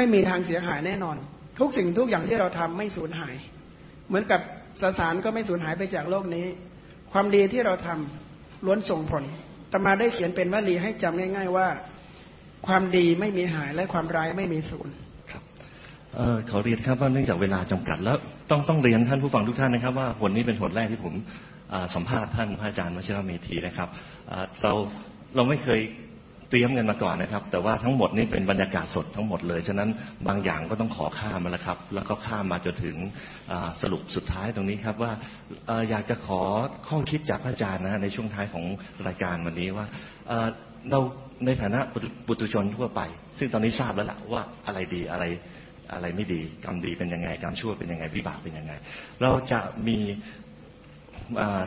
ไม่มีทางเสียหายแน่นอน ทุกสิ่งทุกอย่างที่เราทำไม่สูญหาย เหมือนกับสสารก็ไม่สูญหายไปจากโลกนี้ ความดีที่เราทำล้วนส่งผลตมาได้เขียนเป็นวลีให้จำง่าย ๆว่า ความดีไม่มีหายและความร้ายไม่มีสูญครับเออขอเรียนครับว่าเนื่องจากเวลาจำกัดแล้วต้องต้องเรียนท่านผู้ฟังทุกท่านนะครับ ว่าผลนี้เป็นผลแรกที่ผมสัมภาษณ์ท่านพระอาจารย์วชิรเมธีนะครับเราเราไม่เคย เตรียมกันมาก่อนนะครับ แต่ว่าทั้งหมดนี่เป็นบรรยากาศสดทั้งหมดเลย ฉะนั้นบางอย่างก็ต้องขอข้ามมาแล้วครับ แล้วก็ข้ามมาจนถึงสรุปสุดท้ายตรงนี้ครับว่าอยากจะขอข้อคิดจากพระอาจารย์นะในช่วงท้ายของรายการวันนี้ว่าเราในฐานะปุถุชนทั่วไป ซึ่งตอนนี้ทราบแล้วล่ะว่าอะไรดีอะไรอะไรไม่ดีกรรมดีเป็นยังไงกรรมชั่วเป็นยังไงวิบากเป็นยังไง เราจะมี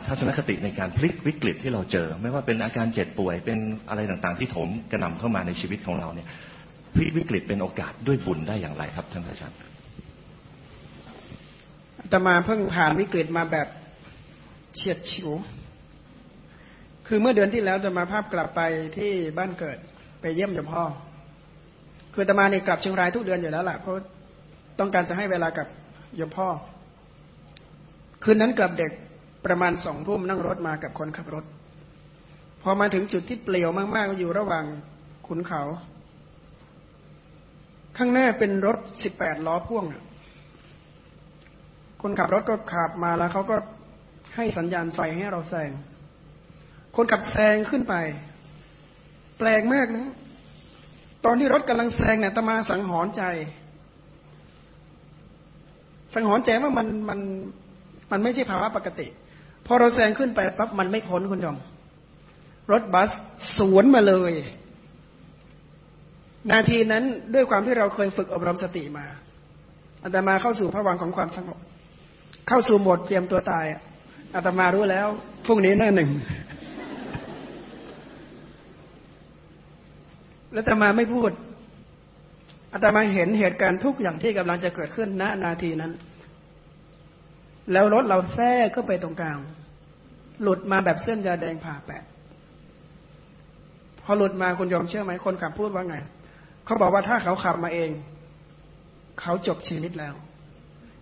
ทัศนคติในการพลิกวิกฤตที่เราเจอ ไม่ว่าเป็นอาการเจ็บป่วยเป็นอะไรต่างๆ ที่ถมกระนำเข้ามาในชีวิตของเราเนี่ยพลิกวิกฤตเป็นโอกาสด้วยบุญได้อย่างไรครับท่านอาจารย์ตมาเพิ่งผ่านวิกฤตมาแบบเฉียดฉิว คือเมื่อเดือนที่แล้วตมาภาพกลับไปที่บ้านเกิดไปเยี่ยมยมพ่อ คือตมาเนี่ยกลับเชียงรายทุกเดือนอยู่แล้วแหละเพราะต้องการจะให้เวลากับยมพ่อ คืนนั้นกลับเด็ก ประมาณสองทุ่มนั่งรถมากับคนขับรถ พอมาถึงจุดที่เปลี่ยวมากๆอยู่ระหว่างขุนเขา ข้างหน้าเป็นรถสิบแปดล้อพ่วงคนขับรถก็ขับมาแล้วเขาก็ให้สัญญาณไฟให้เราแซง คนขับแซงขึ้นไป แปลกมากนะ ตอนที่รถกำลังแซงเนี่ยตมาสังหรณ์ใจ สังหรณ์ใจว่ามันมันมันไม่ใช่ภาวะปกติ พอเราแซงขึ้นไปปั๊บมันไม่พ้นคุณยมรถบัสสวนมาเลย นาทีนั้นด้วยความที่เราเคยฝึกอบรมสติมาอาตมาเข้าสู่พระวังของความสงบเข้าสู่หมดเตรียมตัวตายอาตมารู้แล้วพรุ่งนี้หน้าหนึ่งแล้วอาตมาไม่พูดอาตมาเห็นเหตุการณ์ทุกอย่างที่กำลังจะเกิดขึ้นณนาทีนั้น แล้วรถเราแทรกเข้าไปตรงกลาง หลุดมาแบบเส้นยาแดงผ่าแปะพอหลุดมาคุณยอมเชื่อไหมคนขับพูดว่าไง เขาบอกว่าถ้าเขาขับมาเอง เขาจบชีวิตแล้ว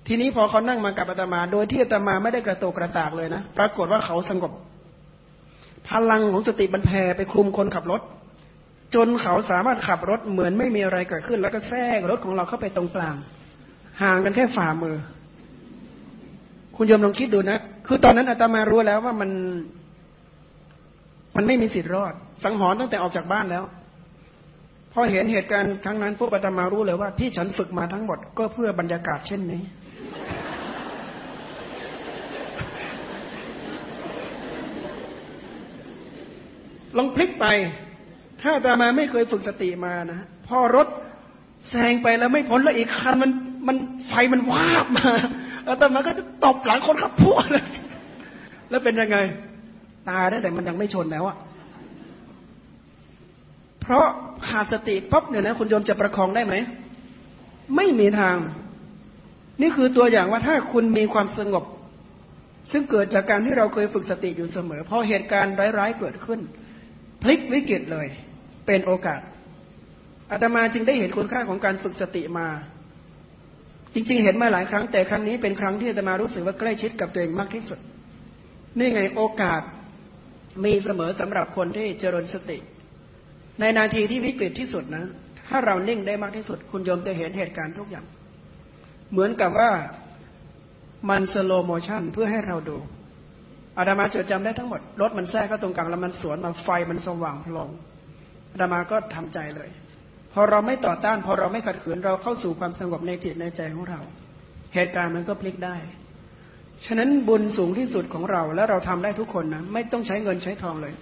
ทีนี้พอเขานั่งมากับอาตมา โดยที่อาตมาไม่ได้กระโตกกระตากเลยนะปรากฏว่าเขาสงบ พลังของสติบรรแพไปคลุมคนขับรถ จนเขาสามารถขับรถเหมือนไม่มีอะไรเกิดขึ้น แล้วก็แทรกรถของเราเข้าไปตรงกลาง ห่างกันแค่ฝ่ามือ คุณโยมลองคิดดูนะ คือตอนนั้นอาตมารู้แล้วว่ามัน มันไม่มีสิทธิ์รอด สังหรณ์ตั้งแต่ออกจากบ้านแล้ว พอเห็นเหตุการณ์ครั้งนั้นพวกอาตมารู้เลยว่าที่ฉันฝึกมาทั้งหมดก็เพื่อบรรยากาศเช่นนี้ ลองพลิกไป ถ้าอาตมาไม่เคยฝึกสติมานะพอรถแซงไปแล้วไม่พ้นแล้วอีกคันมันมันไฟมันวาบมา แล้วตอนนั้นก็จะตบหลังคนขับพ่วงเลยแล้วเป็นยังไง ตายได้แต่มันยังไม่ชนแล้วอะเพราะขาดสติปั๊บเนี่ยนะคุณโยมจะประคองได้ไหม ไม่มีทาง นี่คือตัวอย่างว่าถ้าคุณมีความสงบ ซึ่งเกิดจากการที่เราเคยฝึกสติอยู่เสมอพอเหตุการณ์ร้ายๆเกิดขึ้น พลิกวิกฤตเลย เป็นโอกาสอาตมาจึงได้เห็นคุณค่าของการฝึกสติมา จริง ๆ เห็นมาหลายครั้งแต่ครั้งนี้เป็นครั้งที่จะมารู้สึกว่าใกล้ชิดกับตัวเองมากที่สุด นี่ไงโอกาสมีเสมอสำหรับคนที่เจริญสติ ในนาทีที่วิกฤตที่สุดนะ ถ้าเรานิ่งได้มากที่สุด คุณโยมจะเห็นเหตุการณ์ทุกอย่าง เหมือนกับว่ามัน slow motion เพื่อให้เราดูอาตมาจดจำได้ทั้งหมดรถมันแทรกเข้าตรงกลางแล้วมันสวนมาไฟมันสว่างโพลงอาตมาก็ทำใจเลย พอเราไม่ต่อต้าน พอเราไม่ขัดขืนเราเข้าสู่ความสงบในจิตในใจของเรา เหตุการณ์มันก็พลิกได้ ฉะนั้นบุญสูงที่สุดของเราและเราทำได้ทุกคนนะไม่ต้องใช้เงินใช้ทองเลย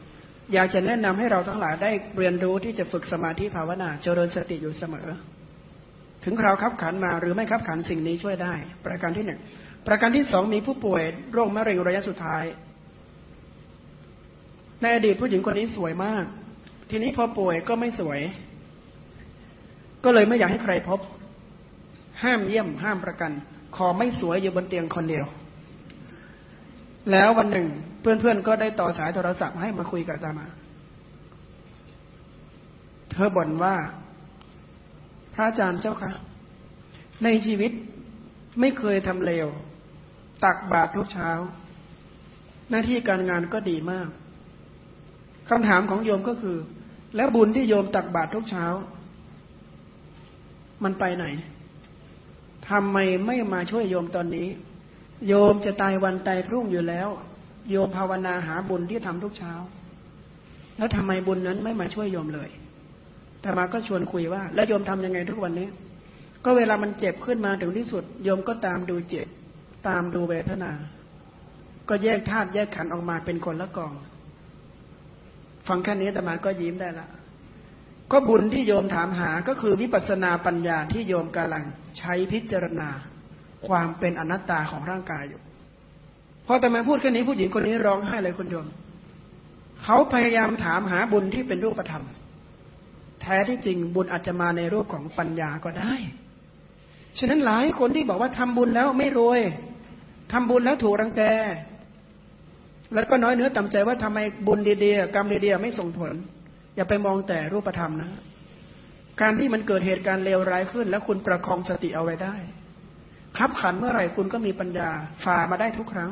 อยากจะแนะนำให้เราทั้งหลายได้เรียนรู้ที่จะฝึกสมาธิภาวนาเจริญสติอยู่เสมอ ถึงคราวขับขันมาหรือไม่ขับขันสิ่งนี้ช่วยได้ ประการที่หนึ่งประการที่สองมีผู้ป่วยโรคมะเร็งระยะสุดท้ายในอดีตผู้หญิงคนนี้สวยมาก ทีนี้พอป่วยก็ไม่สวย ก็เลยไม่อยากให้ใครพบ ห้ามเยี่ยม ห้ามประกัน ขอไม่สวยอยู่บนเตียงคนเดียว แล้ววันหนึ่ง เพื่อนๆก็ได้ต่อสายโทรศัพท์ให้มาคุยกับตามา เธอบ่นว่า พระอาจารย์เจ้าคะในชีวิตไม่เคยทำเลว ตักบาตรทุกเช้า หน้าที่การงานก็ดีมากคำถามของโยมก็คือ แล้วบุญที่โยมตักบาตรทุกเช้า มันไปไหนทำไมไม่มาช่วยโยมตอนนี้ โยมจะตายวันตายพรุ่งอยู่แล้ว โยมภาวนาหาบุญที่ทำทุกเช้า แล้วทำไมบุญนั้นไม่มาช่วยโยมเลยแต่มาก็ชวนคุยว่า แล้วโยมทํำยังไงทุกวันนี้ ก็เวลามันเจ็บขึ้นมาถึงที่สุด โยมก็ตามดูเจ็บ ตามดูเวทนา ก็แยกธาตุแยกขันออกมาเป็นคนละกอง ฟังแค่นี้แต่มาก็ยิ้มได้ละ ก็บุญที่โยมถามหาก็คือวิปัสสนาปัญญาที่โยมกำลังใช้พิจารณาความเป็นอนัตตาของร่างกายอยู่พอแต่มาพูดแค่นี้ผู้หญิงคนนี้ร้องไห้เลยคุณโยม เขาพยายามถามหาบุญที่เป็นรูปธรรม แท้ที่จริงบุญอาจจะมาในรูปของปัญญาก็ได้ ฉะนั้นหลายคนที่บอกว่าทำบุญแล้วไม่รวยทำบุญแล้วถูกรังแก แล้วก็น้อยเนื้อต่ำใจว่าทำไมบุญดีๆกรรมดีๆไม่ส่งผล อย่าไปมองแต่รูปธรรมนะ การที่มันเกิดเหตุการณ์เลวร้ายขึ้น แล้วคุณประคองสติเอาไว้ได้คับขันเมื่อไหร่คุณก็มีปัญญาฝ่ามาได้ทุกครั้ง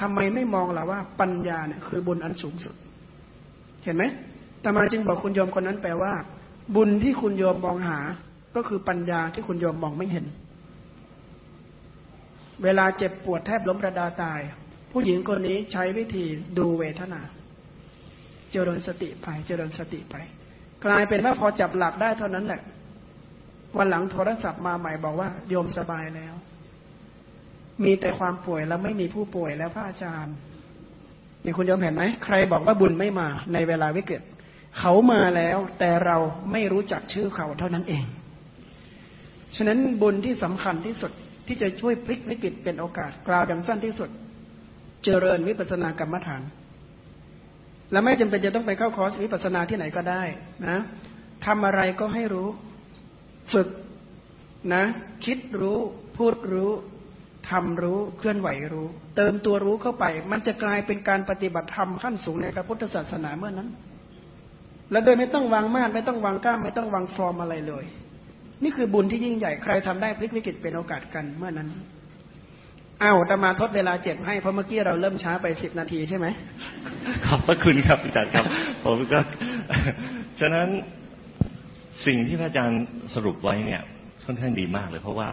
ทำไมไม่มองล่ะว่าปัญญาเนี่ยคือบุญอันสูงสุด เห็นไหมตมาจึงบอกคุณโยมคนนั้นแปลว่า บุญที่คุณโยมมองหา ก็คือปัญญาที่คุณโยมมองไม่เห็น เวลาเจ็บปวดแทบล้มระดาตาย ผู้หญิงคนนี้ใช้วิธีดูเวทนา เจริญสติไป เจริญสติไป กลายเป็นว่าพอจับหลักได้เท่านั้นแหละ วันหลังโทรศัพท์มาใหม่บอกว่า โยมสบายแล้ว มีแต่ความป่วยแล้วไม่มีผู้ป่วยแล้วพระอาจารย์นี่คุณโยมเห็นไหมใครบอกว่าบุญไม่มาในเวลาวิกฤตเขามาแล้วแต่เราไม่รู้จักชื่อเขาเท่านั้นเอง ฉะนั้นบุญที่สำคัญที่สุดที่จะช่วยพลิกวิกฤตเป็นโอกาสกล่าวอย่างสั้นที่สุด เจริญวิปัสสนากรรมฐาน และไม่จำเป็นจะต้องไปเข้าคอร์สวิปัสนาที่ไหนก็ได้นะทำอะไรก็ให้รู้ ฝึกนะ คิดรู้ พูดรู้ทำรู้เคลื่อนไหวรู้ เติมตัวรู้เข้าไป มันจะกลายเป็นการปฏิบัติธรรมขั้นสูงในพระพุทธศาสนาเมื่อนั้น แล้วโดยไม่ต้องวางมาดไม่ต้องวางก้ามไม่ต้องวางฟอร์มอะไรเลย นี่คือบุญที่ยิ่งใหญ่ใครทำได้พลิกวิกฤตเป็นโอกาสกันเมื่อนั้น อ้าวตมาทดเวลาเจ็บให้เพราะเมื่อกี้เราเริ่มช้าไปสิบนาทีใช่ไหมขอบพระคุณครับอาจารย์ครับ ผมก็ฉะนั้นสิ่งที่พระอาจารย์สรุปไว้เนี่ยค่อนข้างดีมากเลย เพราะว่า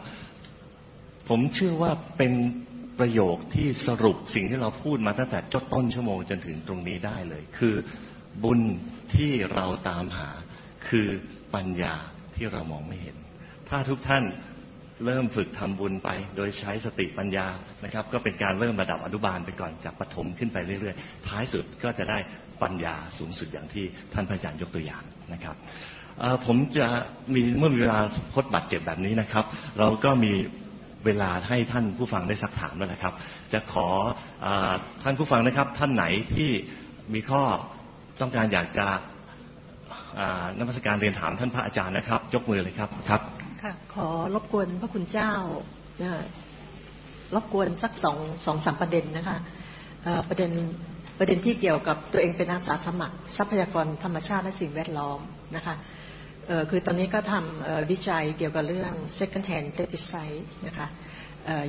ผมเชื่อว่าเป็นประโยคที่สรุปสิ่งที่เราพูดมาตั้งแต่จดต้นชั่วโมงจนถึงตรงนี้ได้เลย คือบุญที่เราตามหาคือปัญญาที่เรามองไม่เห็น ถ้าทุกท่าน เริ่มฝึกทำบุญไป โดยใช้สติปัญญานะครับ ก็เป็นการเริ่มระดับอนุบาลไปก่อนจากปฐมขึ้นไปเรื่อยๆ ท้ายสุดก็จะได้ปัญญาสูงสุดอย่างที่ท่านพระอาจารย์ยกตัวอย่างนะครับผมจะมีเมื่อมีเวลาพดบัตรเจ็บแบบนี้นะครับ เราก็มีเวลาให้ท่านผู้ฟังได้สักถามแล้วนะครับ จะขออท่านผู้ฟังนะครับ ท่านไหนที่มีข้อต้องการอยากจะนักวิชาการเรียนถามท่านพระอาจารย์นะครับ ยกมือเลยครับครับ ค่ะ ขอรบกวนพระคุณเจ้ารบกวนสักสองสองสามประเด็นนะคะประเด็นประเด็นที่เกี่ยวกับตัวเองเป็นอาสาสมัคร ทรัพยากรธรรมชาติและสิ่งแวดล้อมนะคะคือตอนนี้ก็ทำวิจัยเกี่ยวกับเรื่อง second hand pesticide นะคะ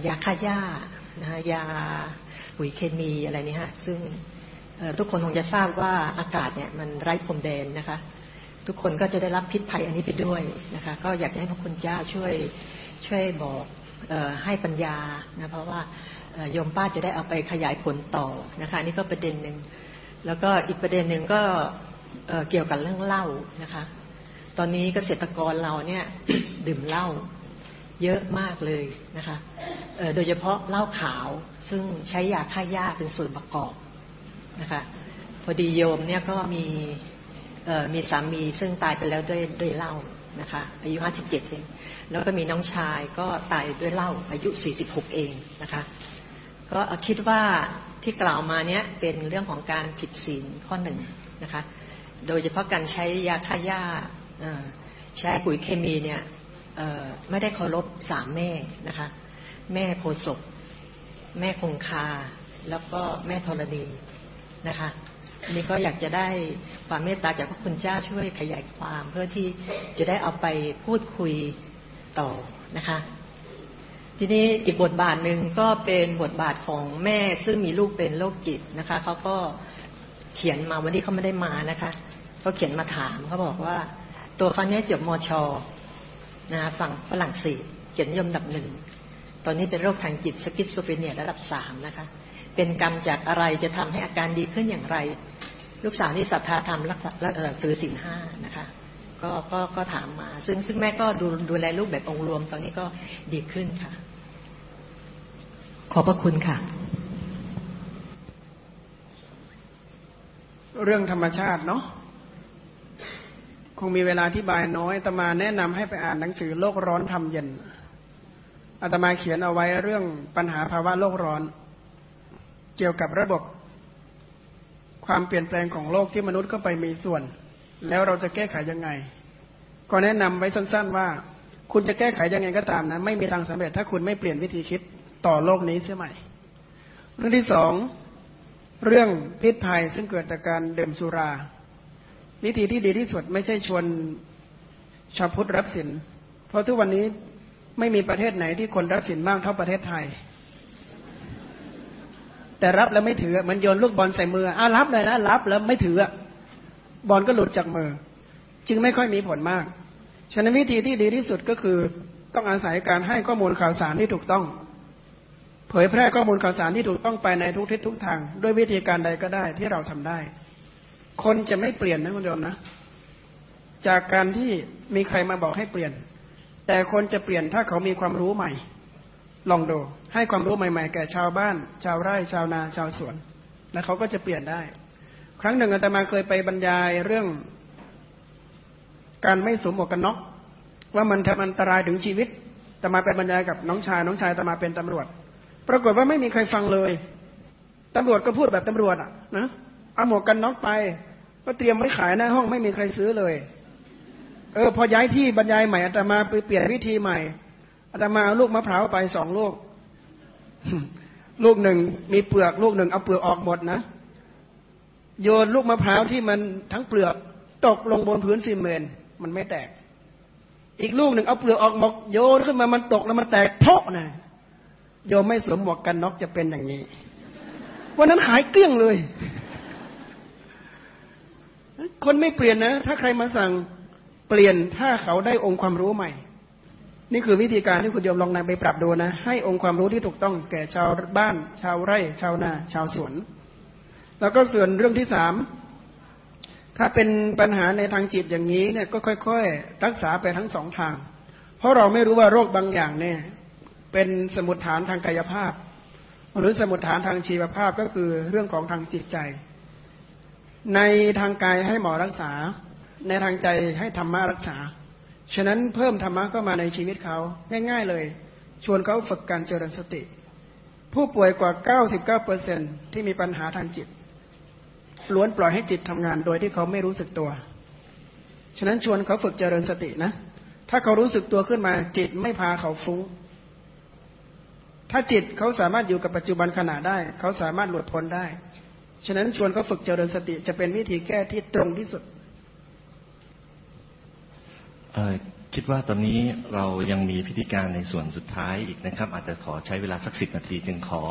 ยาฆ่าหญ้านะยาปุ๋ยเคมีอะไรนี่ฮะซึ่งทุกคนคงจะทราบว่าอากาศเนี่ยมันไร้พรมแดนนะคะ ทุกคนก็จะได้รับพิษภัยอันนี้ไปด้วยนะคะก็อยากให้พระคุณเจ้าช่วยช่วยบอกให้ปัญญานะเพราะว่าโยมป้าจะได้เอาไปขยายผลต่อนะคะนี่ก็ประเด็นหนึ่งแล้วก็อีกประเด็นหนึ่งก็เกี่ยวกับเรื่องเหล้านะคะ ตอนนี้เกษตรกรเราเนี่ยดื่มเหล้าเยอะมากเลยนะคะโดยเฉพาะเหล้าขาวซึ่งใช้ยาฆ่าหญ้าเป็นส่วนประกอบนะคะพอดีโยมเนี่ยก็มี มีสามีซึ่งตายไปแล้วด้วยด้วยเหล้านะคะอายุห้าสิบเจ็ดเองแล้วก็มีน้องชายก็ตายด้วยเหล้าอายุสี่สิบหกเองนะคะก็คิดว่าที่กล่าวมาเนี้ยเป็นเรื่องของการผิดศีลข้อหนึ่งนะคะโดยเฉพาะการใช้ยาฆ่าหญ้าใช้ปุ๋ยเคมีเนี่ยไม่ได้เคารพสามแม่นะคะ แม่โพศพแม่คงคา แล้วก็แม่ธรณีนะคะ นนี้ก็อยากจะได้ความเมตตาจากพระคุณเจ้าช่วยขยายความเพื่อที่จะได้เอาไปพูดคุยต่อนะคะ ทีนี้อีกบทบาทหนึ่งก็เป็นบทบาทของแม่ซึ่งมีลูกเป็นโรคจิตนะคะเขาก็เขียนมาวันนี้เขาไม่ได้มานะคะเขาเขียนมาถามเขาบอกว่า ตัวเขาเนี้ยจบมชนะฝั่งฝรั่งเศสเกียรตินิยมอันดับหนึ่งตอนนี้เป็นโรคทางจิต schizophrenia ระดับสามนะคะ เป็นกรรมจากอะไรจะทำให้อาการดีขึ้นอย่างไร ลูกสาวนี่ศรัทธาธรรมรักษาถือศีลห้านะคะก็ก็ก็ถามมา ซึ่งซึ่งแม่ก็ดูดูแลลูกแบบองค์รวมตอนนี้ก็ดีขึ้นค่ะ ขอบพระคุณค่ะ เรื่องธรรมชาติเนาะคงมีเวลาที่บายน้อยอาตมาแนะนำให้ไปอ่านหนังสือโลกร้อนทำเย็นอาตมาเขียนเอาไว้เรื่องปัญหาภาวะโลกร้อน เกี่ยวกับระบบความเปลี่ยนแปลงของโลกที่มนุษย์ก็ไปมีส่วน แล้วเราจะแก้ไขยังไง ก็แนะนำไว้สั้น ๆ ว่า คุณจะแก้ไขยังไงก็ตามนะ ไม่มีทางสำเร็จ ถ้าคุณไม่เปลี่ยนวิธีคิดต่อโลกนี้ใช่ไหมเรื่องที่สองเรื่องพิษภัยซึ่งเกิดจากการดื่มสุรา วิธีที่ดีที่สุดไม่ใช่ชวนชาวพุทธรับสินเพราะทุกวันนี้ไม่มีประเทศไหนที่คนรับสินมากเท่าประเทศไทย แต่รับแล้วไม่ถือเหมือนโยนลูกบอลใส่มืออะรับเลยนะรับแล้วไม่ถือบอลก็หลุดจากมือ จึงไม่ค่อยมีผลมาก ฉะนั้นวิธีที่ดีที่สุดก็คือต้องอาศัยการให้ข้อมูลข่าวสารที่ถูกต้อง เผยแพร่ข้อมูลข่าวสารที่ถูกต้องไปในทุกทิศทุกทาง ด้วยวิธีการใดก็ได้ที่เราทำได้ คนจะไม่เปลี่ยนนะคุณโยมนะ จากการที่มีใครมาบอกให้เปลี่ยน แต่คนจะเปลี่ยนถ้าเขามีความรู้ใหม่ ลองดู ให้ความรู้ใหม่ๆ แก่ชาวบ้าน ชาวไร่ ชาวนา ชาวสวนแล้วเขาก็จะเปลี่ยนได้ ครั้งหนึ่งอาตมาเคยไปบรรยายเรื่อง การไม่สวมหมวกกันน็อกว่ามันทำอันตรายถึงชีวิตแต่มาไปบรรยายกับน้องชาย น้องชายตมาเป็นตำรวจ ปรากฏว่าไม่มีใครฟังเลยตำรวจก็พูดแบบตำรวจอะนะเอาหมวกกันน็อกไปก็เตรียมไว้ขายหน้าห้องไม่มีใครซื้อเลย เออ พอย้ายที่บรรยายใหม่อาตมาไปเปลี่ยนวิธีใหม่ อาตมาเอาลูกมะพร้าวไปสองลูก ลูกหนึ่งมีเปลือกลูกหนึ่งเอาเปลือกออกหมดนะ โยนลูกมะพร้าวที่มันทั้งเปลือกตกลงบนพื้นซีเมนต์มันไม่แตก อีกลูกหนึ่งเอาเปลือกออกหมดโยนขึ้นมามันตกแล้วมันแตกทกนะโยมไม่สวมหมวกกันน็อกจะเป็นอย่างนี้ วันนั้นขายเกลี้ยงเลย คนไม่เปลี่ยนนะ ถ้าใครมาสั่งเปลี่ยนถ้าเขาได้องค์ความรู้ใหม่ นี่คือวิธีการที่คุณโยมลองนำไปปรับดูนะ ให้องค์ความรู้ที่ถูกต้องแก่ชาวบ้าน ชาวไร่ ชาวนา ชาวสวน แล้วก็ส่วนเรื่องที่สามถ้าเป็นปัญหาในทางจิตอย่างนี้เนี่ยก็ค่อย ๆ รักษาไปทั้งสองทาง เพราะเราไม่รู้ว่าโรคบางอย่างเนี่ย เป็นสมุดฐานทางกายภาพ หรือสมุดฐานทางชีวภาพก็คือเรื่องของทางจิตใจ ในทางกายให้หมอรักษา ในทางใจให้ธรรมะรักษา ฉะนั้นเพิ่มธรรมะเข้ามาในชีวิตเขาง่าย ๆเลย ชวนเขาฝึกการเจริญสติ ผู้ป่วยกว่า 99เปอร์เซ็นที่มีปัญหาทางจิต ล้วนปล่อยให้จิตทำงานโดยที่เขาไม่รู้สึกตัว ฉะนั้นชวนเขาฝึกเจริญสตินะ ถ้าเขารู้สึกตัวขึ้นมาจิตไม่พาเขาฟุ้ง ถ้าจิตเขาสามารถอยู่กับปัจจุบันขณะได้ เขาสามารถหลุดพ้นได้ ฉะนั้นชวนเขาฝึกเจริญสติจะเป็นวิธีแก้ที่ตรงที่สุด คิดว่าตอนนี้เรายังมีพิธีการในส่วนสุดท้ายอีกนะครับ อาจจะขอใช้เวลาสักสิบนาที จึงขอ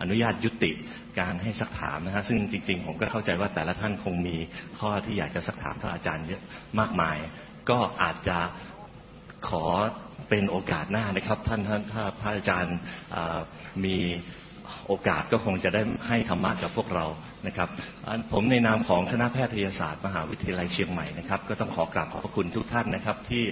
อนุญาตยุติการให้สักถามนะฮะซึ่งจริง ๆ ผมก็เข้าใจว่าแต่ละท่านคงมีข้อที่อยากจะสักถามท่านอาจารย์เยอะมากมาย ก็อาจจะขอเป็นโอกาสหน้านะครับ ท่านท่านถ้าพระอาจารย์มีโอกาสก็คงจะได้ให้ธรรมะกับพวกเรานะครับผมในนามของคณะแพทยศาสตร์มหาวิทยาลัยเชียงใหม่นะครับ ก็ต้องขอกราบขอบพระคุณทุกท่านนะครับ ที่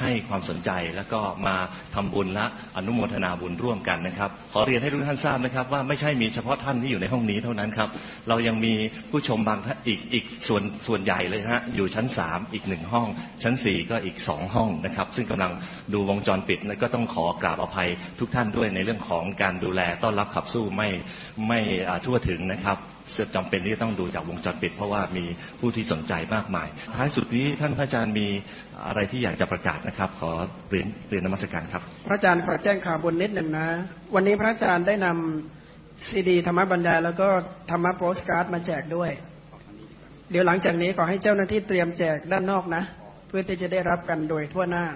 ให้ความสนใจแล้วก็มาทำบุญและอนุโมทนาบุญร่วมกันนะครับ ขอเรียนให้ทุกท่านทราบนะครับ ว่าไม่ใช่มีเฉพาะท่านที่อยู่ในห้องนี้เท่านั้นครับ เรายังมีผู้ชมบางท่านอีกอีกส่วนส่วนใหญ่เลยฮะอยู่ชั้นสามอีกหนึ่งห้อง ชั้นสี่ก็อีกสองห้องนะครับ ซึ่งกำลังดูวงจรปิดและก็ต้องขอกราบอภัยทุกท่านด้วยในเรื่องของการดูแลต้อนรับขับสู้ไม่ไม่ทั่วถึงนะครับ จำเป็นที่ต้องดูจากวงจรปิด เพราะว่ามีผู้ที่สนใจมากมาย ท้ายสุดนี้ท่านพระอาจารย์มีอะไรที่อยากจะประกาศนะครับ ขอเรียนเรียนนมัสการครับ พระอาจารย์ขอแจ้งข่าวบุญนิดหนึ่งนะ วันนี้พระอาจารย์ได้นำซีดีธรรมบรรยายแล้วก็ธรรมโปสการ์ดมาแจกด้วย เดี๋ยวหลังจากนี้ขอให้เจ้าหน้าที่เตรียมแจกด้านนอกนะ เพื่อที่จะได้รับกันโดยทั่วหน้า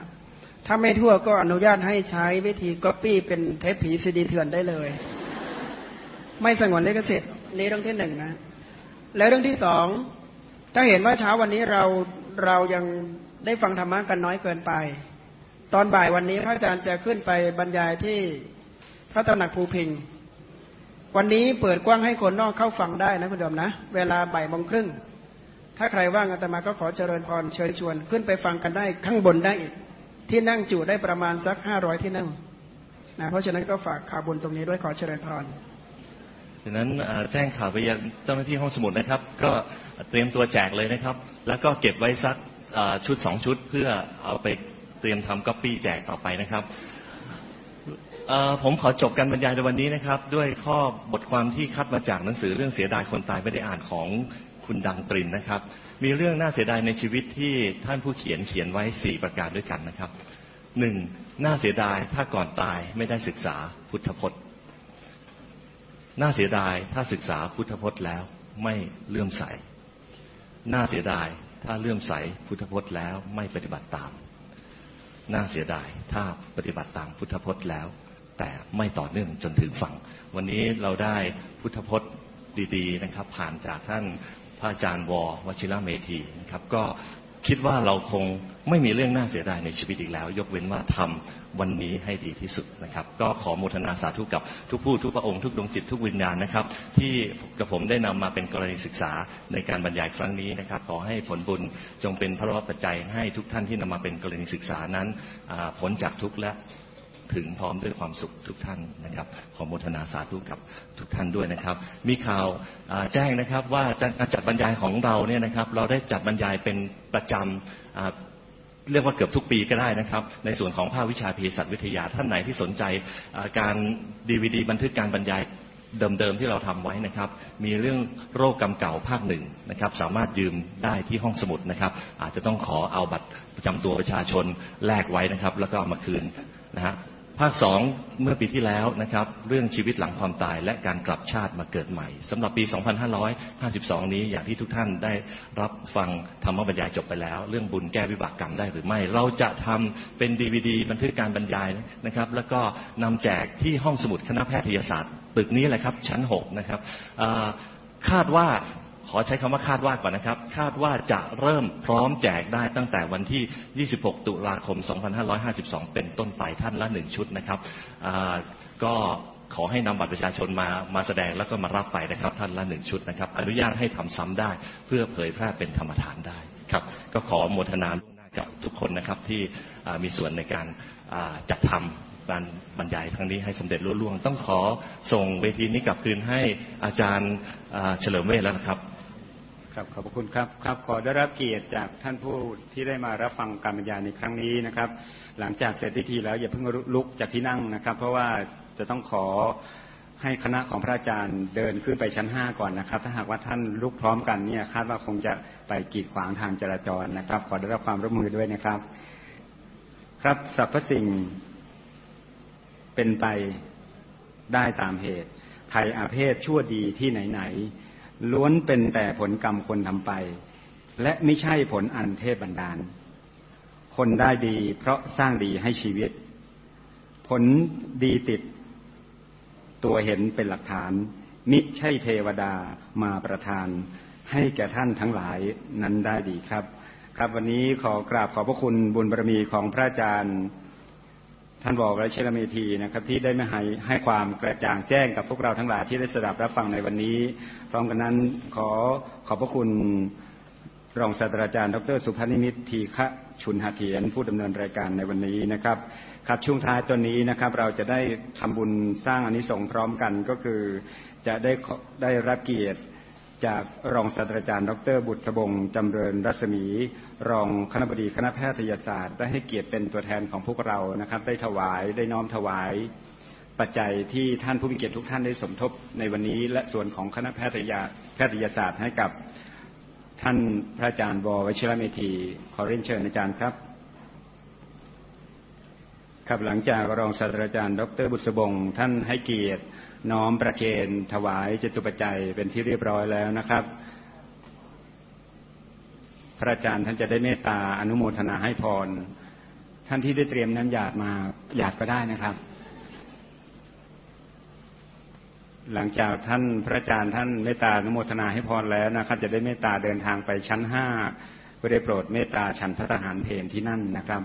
ถ้าไม่ทั่วก็อนุญาตให้ใช้วิธีก๊อปปี้เป็นเทปผีซีดีเถื่อนได้เลย ไม่สงวนลิขสิทธิ์ นี่เรื่องที่หนึ่งนะ แล้วเรื่องที่สองถ้าเห็นว่าเช้าวันนี้เราเรายังได้ฟังธรรมะกันน้อยเกินไป ตอนบ่ายวันนี้พระอาจารย์จะขึ้นไปบรรยายที่พระตำหนักภูพิง วันนี้เปิดกว้างให้คนนอกเข้าฟังได้นะคุณโยมนะ เวลาบ่ายโมงครึ่ง ถ้าใครว่างอาตมาก็ขอเจริญพรเชิญชวน ขึ้นไปฟังกันได้ข้างบนได้อีกที่นั่งจุได้ประมาณสักห้าร้อยที่นั่งนะเพราะฉะนั้นก็ฝากข่าวบุญตรงนี้ด้วยขอเจริญพร ดังนั้นแจ้งข่าวไปยังเจ้าหน้าที่ห้องสมุดนะครับ ก็เตรียมตัวแจกเลยนะครับ แล้วก็เก็บไว้สักชุดสองชุดเพื่อเอาไปเตรียมทำก๊อปปี้แจกต่อไปนะครับผมขอจบการบรรยายในวันนี้นะครับ ด้วยข้อบทความที่คัดมาจากหนังสือเรื่องเสียดายคนตายไม่ได้อ่านของคุณดังตรินนะครับ มีเรื่องน่าเสียดายในชีวิตที่ท่านผู้เขียนเขียนไว้สี่ประการด้วยกันนะครับหนึ่งน่าเสียดายถ้าก่อนตายไม่ได้ศึกษาพุทธพจน์ น่าเสียดายถ้าศึกษาพุทธพจน์แล้วไม่เลื่อมใส น่าเสียดายถ้าเลื่อมใสพุทธพจน์แล้วไม่ปฏิบัติตาม น่าเสียดายถ้าปฏิบัติตามพุทธพจน์แล้ว แต่ไม่ต่อเนื่องจนถึงฝั่ง วันนี้เราได้พุทธพจน์ดี ๆ นะครับ ผ่านจากท่านพระอาจารย์ววชิระเมธีนะครับ ก็ คิดว่าเราคงไม่มีเรื่องน่าเสียดายในชีวิตอีกแล้ว ยกเว้นว่าทำวันนี้ให้ดีที่สุดนะครับ ก็ขอโมทนาสาธุกับทุกผู้ทุกพระองค์ทุกดวงจิตทุกวิญญาณนะครับ ที่กับผมได้นำมาเป็นกรณีศึกษาในการบรรยายครั้งนี้นะครับ ขอให้ผลบุญจงเป็นพระรปัจจัยให้ทุกท่านที่นำมาเป็นกรณีศึกษานั้น ผลจากทุกและ ถึงพร้อมด้วยความสุขทุกท่านนะครับขอโมทนาสาธุกับทุกท่านด้วยนะครับ มีข่าวแจ้งนะครับว่าการจัดบรรยายของเราเนี่ยนะครับเราได้จัดบรรยายเป็นประจำเรียกว่าเกือบทุกปีก็ได้นะครับ ในส่วนของภาควิชาเภสัชวิทยาท่านไหนที่สนใจการดีวดีบันทึกการบรรยายเดิมๆที่เราทำไว้นะครับ มีเรื่องโรคกรรมเก่าภาคหนึ่งนะครับ สามารถยืมได้ที่ห้องสมุดนะครับ อาจจะต้องขอเอาบัตรประจำตัวประชาชนแลกไว้นะครับ แล้วก็เอามาคืนนะฮะ ภาคสองเมื่อปีที่แล้วนะครับ เรื่องชีวิตหลังความตายและการกลับชาติมาเกิดใหม่สำหรับปี 2552 นี้อย่างที่ทุกท่านได้รับฟังธรรมบรรยายจบไปแล้ว เรื่องบุญแก้วิบากกรรมได้หรือไม่ เราจะทำเป็นดีวดีบันทึกการบรรยายนะครับ แล้วก็นำแจกที่ห้องสมุดคณะแพทยศาสตร์ ตึกนี้แหละครับชั้น 6 นะครับคาดว่า ขอใช้คำว่าคาดว่าก่อนนะครับ คาดว่าจะเริ่มพร้อมแจกได้ตั้งแต่วันที่ 26 ตุลาคม 2552 เป็นต้นไปท่านละหนึ่งชุดนะครับก็ขอให้นำบัตรประชาชนมามาแสดงแล้วก็มารับไปนะครับ ท่านละหนึ่งชุดนะครับ อนุญาตให้ทำซ้ำได้ เพื่อเผยแพร่เป็นธรรมทานได้ครับ ก็ขอโมทนาล่วงหน้ากับทุกคนนะครับที่มีส่วนในการจัดทำการบรรยายครั้งนี้ให้สำเร็จรุ่ล่วง ต้องขอส่งเวทีนี้กลับคืนให้อาจารย์เฉลิมเวทแล้วนะครับ ครับขอบคุณครับครับขอได้รับเกียรติจากท่านผู้ที่ได้มารับฟังการบรรยายในครั้งนี้นะครับ หลังจากเสร็จพิธีแล้วอย่าเพิ่งลุกจากที่นั่งนะครับ เพราะว่าจะต้องขอให้คณะของพระอาจารย์เดินขึ้นไปชั้นห้าก่อนนะครับ ถ้าหากว่าท่านลุกพร้อมกันเนี่ยคาดว่าคงจะไปกีดขวางทางจราจรนะครับ ขอได้รับความร่วมมือด้วยนะครับ ครับสรรพสิ่งเป็นไปได้ตามเหตุไทยอาเพศชั่วดีที่ไหนๆ ล้วนเป็นแต่ผลกรรมคนทำไป และไม่ใช่ผลอันเทพบันดาล คนได้ดีเพราะสร้างดีให้ชีวิต ผลดีติด ตัวเห็นเป็นหลักฐาน มิใช่เทวดามาประทาน ให้แก่ท่านทั้งหลายนั้นได้ดีครับ ครับวันนี้ขอกราบขอบพระคุณบุญบารมีของพระอาจารย์ ท่านบอกและเชลเมธีนะครับที่ได้มาให้ให้ความกระจ่างแจ้งกับพวกเราทั้งหลายที่ได้สดับรับฟังในวันนี้ พร้อมกันนั้นขอขอบพระคุณรองศาสตราจารย์ ดร สุภนิมิตทีฆะชุนหเถียนผู้ดำเนินรายการในวันนี้นะครับครับช่วงท้ายตัวนี้นะครับเราจะได้ทำบุญสร้างอนิสงส์พร้อมกันก็คือจะได้ได้รับเกียรติ จากรองศาสตราจารย์ ดร บุตรบงจำเริญรัศมี รองคณบดีคณะแพทยศาสตร์ได้ให้เกียรติเป็นตัวแทนของพวกเรานะครับ ได้ถวายได้น้อมถวาย ปัจจัยที่ท่านผู้มีเกียรติทุกท่านได้สมทบในวันนี้ และส่วนของคณะแพทยแพทยศาสตร์ให้กับท่านพระอาจารย์บวชิรเมธีขอเรียนเชิญอาจารย์ครับครับหลังจากรองศาสตราจารย์ ดร บุตรบงท่านให้เกียรติ น้อมประเคนถวายจตุปัจจัยเป็นที่เรียบร้อยแล้วนะครับ พระอาจารย์ท่านจะได้เมตตาอนุโมทนาให้พร ท่านที่ได้เตรียมน้ำหยาดมาหยาดก็ได้นะครับ หลังจากท่านพระอาจารย์ท่านเมตตาอนุโมทนาให้พรแล้วนะครับ จะได้เมตตาเดินทางไปชั้นห้าเพื่อได้โปรดเมตตาฉันพระทหารเพนที่นั่นนะครับ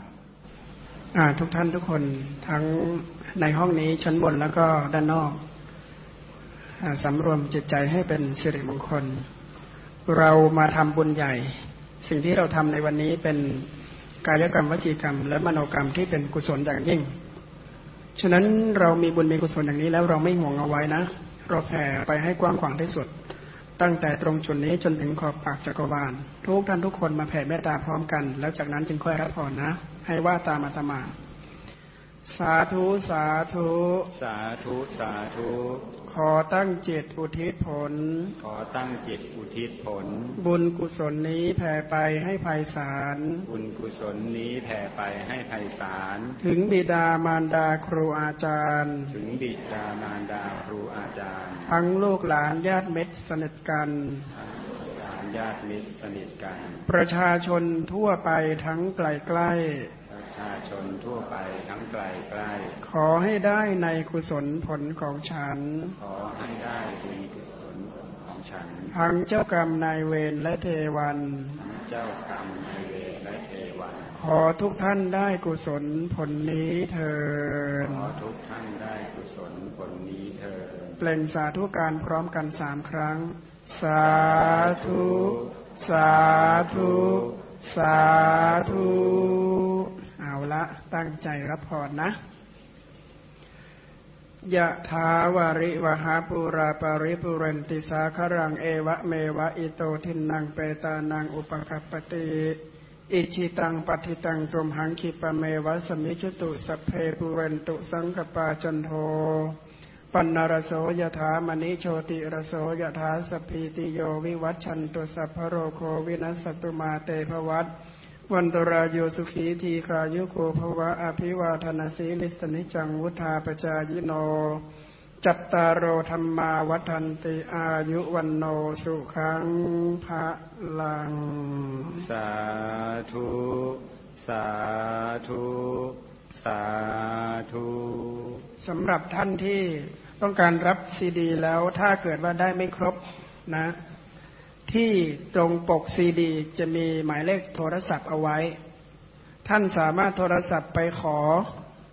ทุกท่านทุกคนทั้งในห้องนี้ชั้นบนแล้วก็ด้านนอก สำรวมจิตใจให้เป็นสิริมงคล เรามาทำบุญใหญ่ สิ่งที่เราทำในวันนี้เป็นกายกรรมวจีกรรม และมโนกรรมที่เป็นกุศลอย่างยิ่ง ฉะนั้นเรามีบุญมีกุศลอย่างนี้แล้วเราไม่ห่วงเอาไว้นะ เราแผ่ไปให้กว้างขวางที่สุด ตั้งแต่ตรงจุดนี้จนถึงขอบปากจักรวาล ทุกท่านทุกคนมาแผ่เมตตาพร้อมกัน แล้วจากนั้นจึงค่อยรับพรนะ ให้ว่าตามอาตมา สาธุสาธุ สาธุสาธุ ขอตั้งจิตอุทิศผล ขอตั้งจิตอุทิศผล บุญกุศลนี้แผ่ไปให้ภัยสาร บุญกุศลนี้แผ่ไปให้ไพศาลถึงบิดามารดาครูอาจารย์ ถึงบิดามารดาครูอาจารย์ ทั้งลูกหลานญาติเม็ดสนิทกันญาติญาติมิตรสนิทกัน ประชาชนทั่วไปทั้งไกลใกล้ประชาชนทั่วไปทั้งไกลใกล้ ขอให้ได้ในกุศลผลของฉัน ขอให้ได้บุญกุศลของฉัน ทั้งเจ้ากรรมนายเวรและเทวันทั้งเจ้ากรรมนายเวรและเทวัน ขอทุกท่านได้กุศลผลนี้เถิดขอทุกท่านได้กุศลผลนี้เถิดเปล่งสาธุการพร้อมกันสามครั้ง สาธุ สาธุ สาธุ เอาละตั้งใจรับพรนะยะถาวาริวหาปูราปาริปุเรนติสาครังเอวะเมวะอิโตทินังเปตานังอุปกัปปติอิชิตังปฏิตังตุมหังคิปะเมวะสมิจุตุสัพเพปุเรนตุสังกปาจันโทปันนรโสยถามณิโชติรโสยถาสพีติโยวิวัชชันตุสัพพโรโควินัสตุมาเตภวัต วันตรายโยสุขีทีคายุโกภวะอภิวาทนาสีลิสนิจังวุธาปจายโน จัตตารโอธรรมาวัฒนติอายุวันโนสุขังภะลัง สาธุ สาธุ สาธุสำหรับท่านที่ต้องการรับซีดีแล้วถ้าเกิดว่าได้ไม่ครบนะ ที่ตรงปกซีดีจะมีหมายเลขโทรศัพท์เอาไว้ ท่านสามารถโทรศัพท์ไปขอ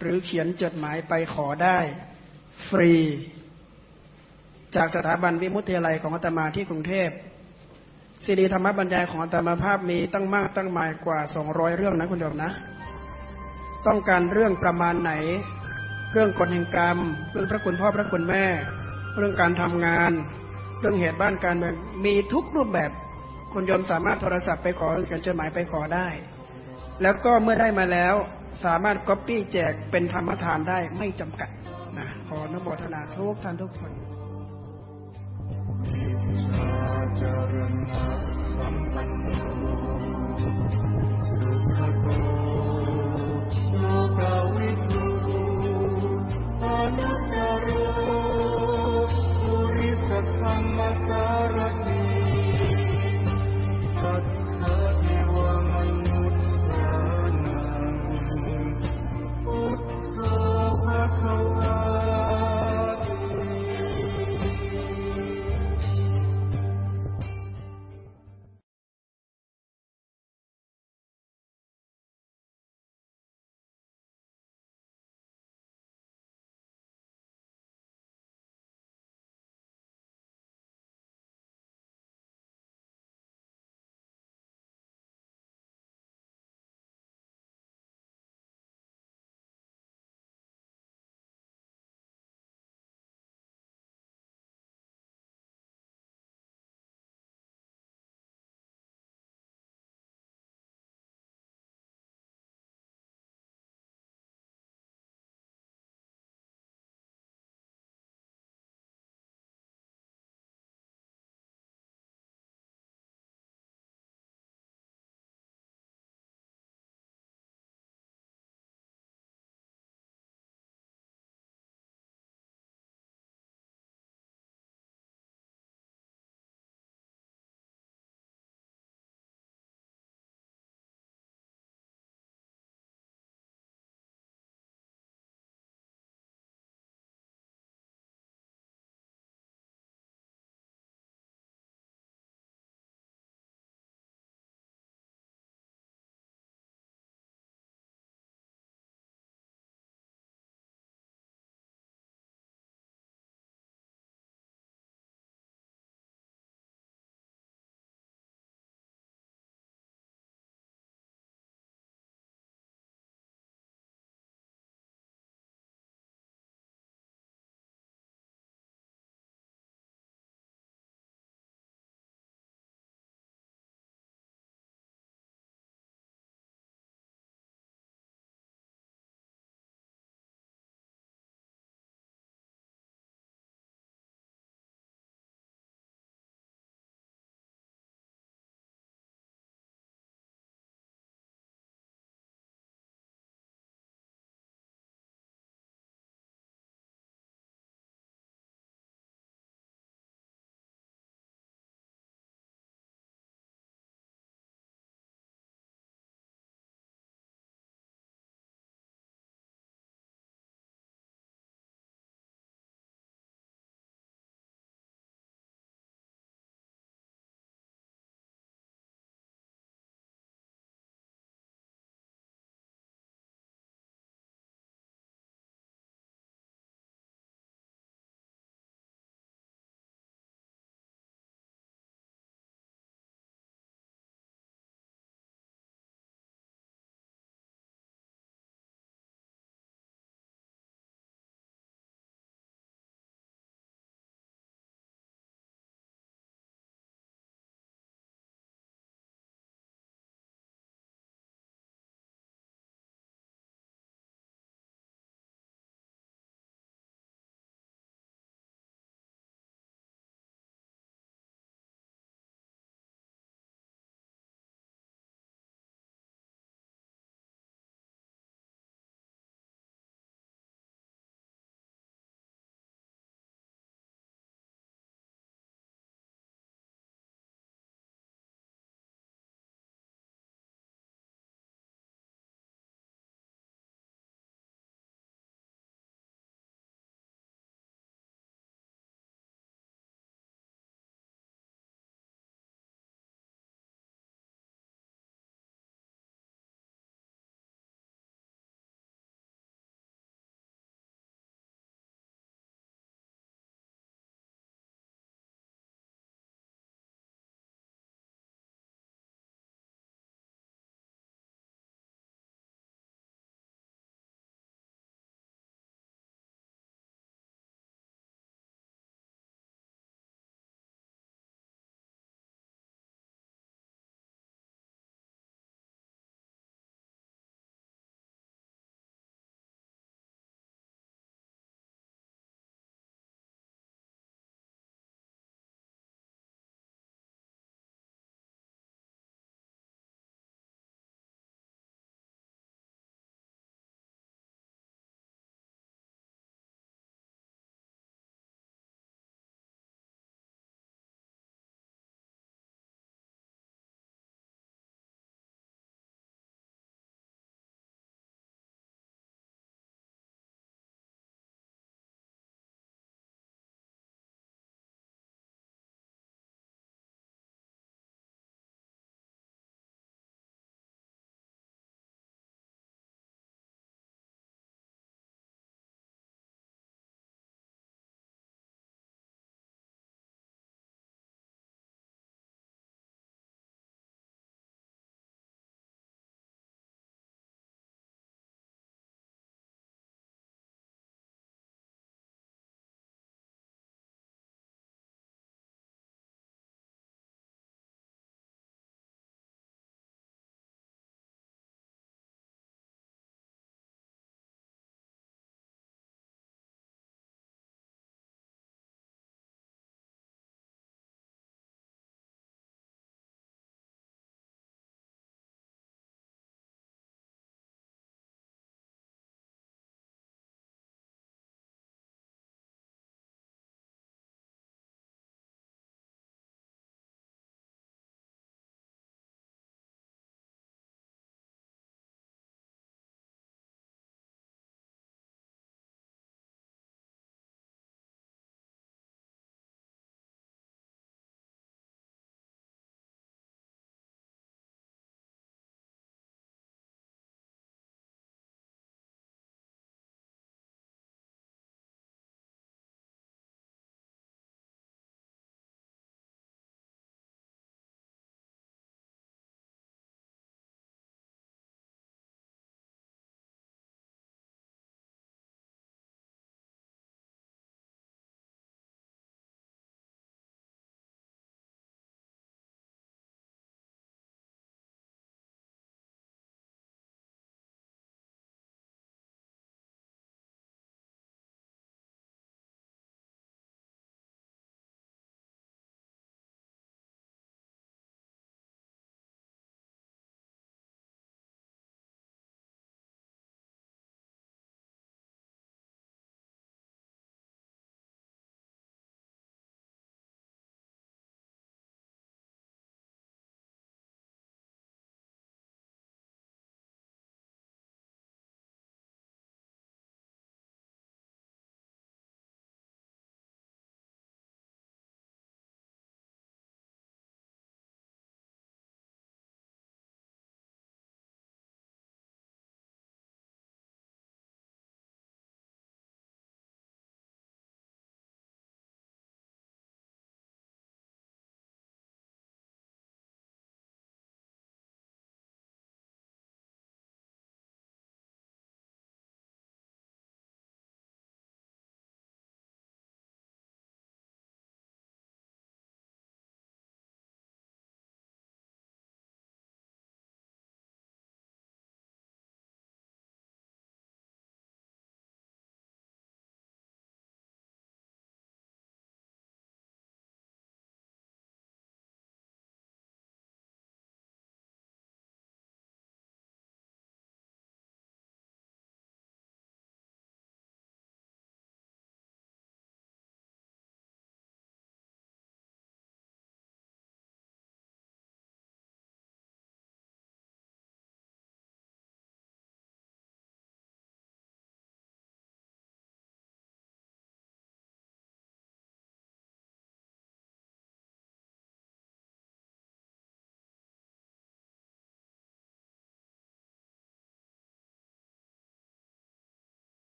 หรือเขียนจดหมายไปขอได้ ฟรี จากสถาบันวิมุตติยาลัยของอาตมาที่กรุงเทพซีดีธรรมบรรยายของอาตมาภาพมีตั้งมากตั้งหมายกว่าสองร้อยเรื่องนะคุณโยมนะ ต้องการเรื่องประมาณไหน เรื่องกฎแห่งกรรม เรื่องพระคุณพ่อพระคุณแม่ เรื่องการทำงาน เรื่องเหตุบ้านการเมืองมีทุกรูปแบบคนณโยมสามารถโทรศัพท์ไปขอหรือเขีจดหมายไปขอได้ แล้วก็เมื่อได้มาแล้วสามารถก๊อปปี้แจกเป็นธรรมทานได้ไม่จำกัดนะขอนบมทนาทุกท่านทุกคนอนุ